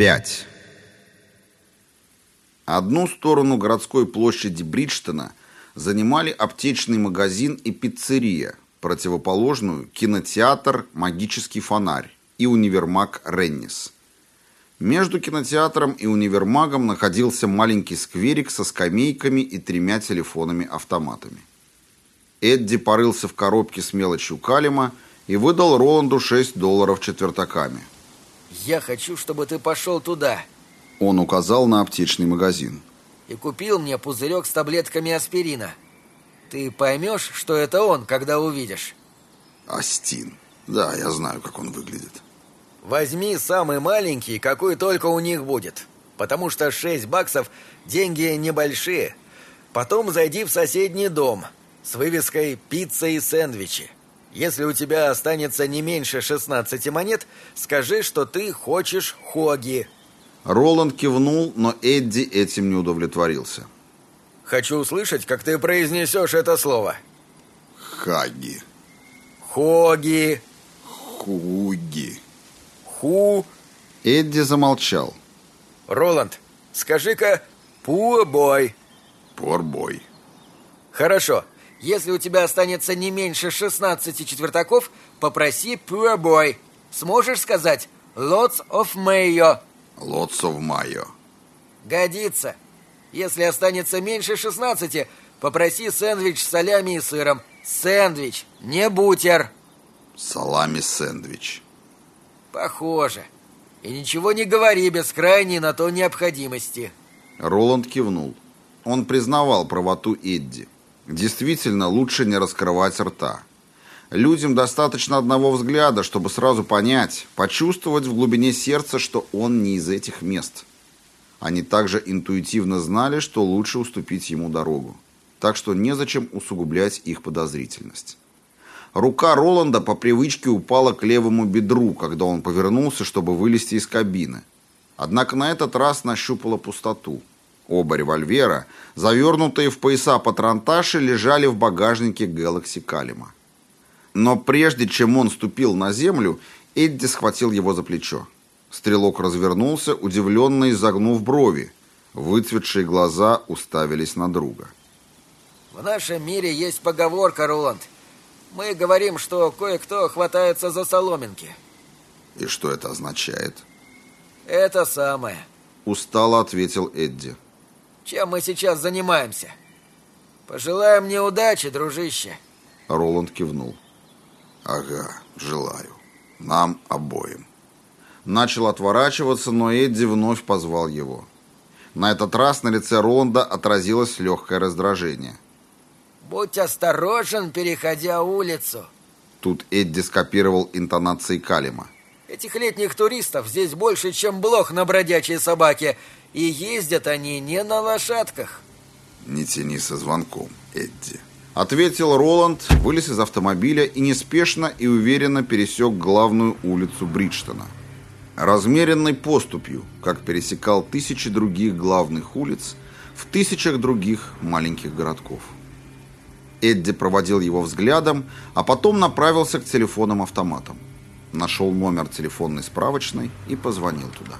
5. Одну сторону городской площади Бриджтона занимали аптечный магазин и пиццерия, противоположную – кинотеатр «Магический фонарь» и универмаг «Реннис». Между кинотеатром и универмагом находился маленький скверик со скамейками и тремя телефонами-автоматами. Эдди порылся в коробке с мелочью Калима и выдал Роланду 6 долларов четвертаками. «Я хочу, чтобы ты пошел туда». Он указал на аптечный магазин. «И купил мне пузырек с таблетками аспирина. Ты поймешь, что это он, когда увидишь?» «Астин. Да, я знаю, как он выглядит». «Возьми самый маленький, какой только у них будет. Потому что 6 баксов – деньги небольшие. Потом зайди в соседний дом с вывеской «Пицца и сэндвичи». Если у тебя останется не меньше 16 монет, скажи, что ты хочешь хоги. Роланд кивнул, но Эдди этим не удовлетворился. Хочу услышать, как ты произнесешь это слово. Хаги. Хоги. Хуги. Ху. Эдди замолчал. Роланд, скажи-ка пуобой. Порбой. Хорошо. Если у тебя останется не меньше 16 четвертаков, попроси пуобой. Сможешь сказать lots of mayo? Lots of mayo. Годится. Если останется меньше 16, попроси сэндвич с солями и сыром. Сэндвич, не бутер. Салами-сэндвич. Похоже. И ничего не говори без крайней на то необходимости. Роланд кивнул. Он признавал правоту Эдди. Действительно, лучше не раскрывать рта. Людям достаточно одного взгляда, чтобы сразу понять, почувствовать в глубине сердца, что он не из этих мест. Они также интуитивно знали, что лучше уступить ему дорогу. Так что незачем усугублять их подозрительность. Рука Роланда по привычке упала к левому бедру, когда он повернулся, чтобы вылезти из кабины. Однако на этот раз нащупала пустоту. Оба револьвера, завернутые в пояса патронташи, лежали в багажнике Galaxy Калима. Но прежде чем он ступил на землю, Эдди схватил его за плечо. Стрелок развернулся, удивленно изогнув брови. Выцветшие глаза уставились на друга. В нашем мире есть поговорка, Роланд. Мы говорим, что кое-кто хватается за соломинки. И что это означает? Это самое. Устало ответил Эдди. Чем мы сейчас занимаемся? Пожелаем мне удачи, дружище. Роланд кивнул. Ага, желаю. Нам обоим. Начал отворачиваться, но Эдди вновь позвал его. На этот раз на лице Роланда отразилось легкое раздражение. «Будь осторожен, переходя улицу!» Тут Эдди скопировал интонации Калима. «Этих летних туристов здесь больше, чем блох на бродячей собаке, и ездят они не на лошадках». «Не тяни со звонком, Эдди», — ответил Роланд, вылез из автомобиля и неспешно и уверенно пересек главную улицу Бриджтона. Размеренной поступью, как пересекал тысячи других главных улиц в тысячах других маленьких городков. Эдди проводил его взглядом, а потом направился к телефонным автоматам. Нашел номер телефонной справочной и позвонил туда.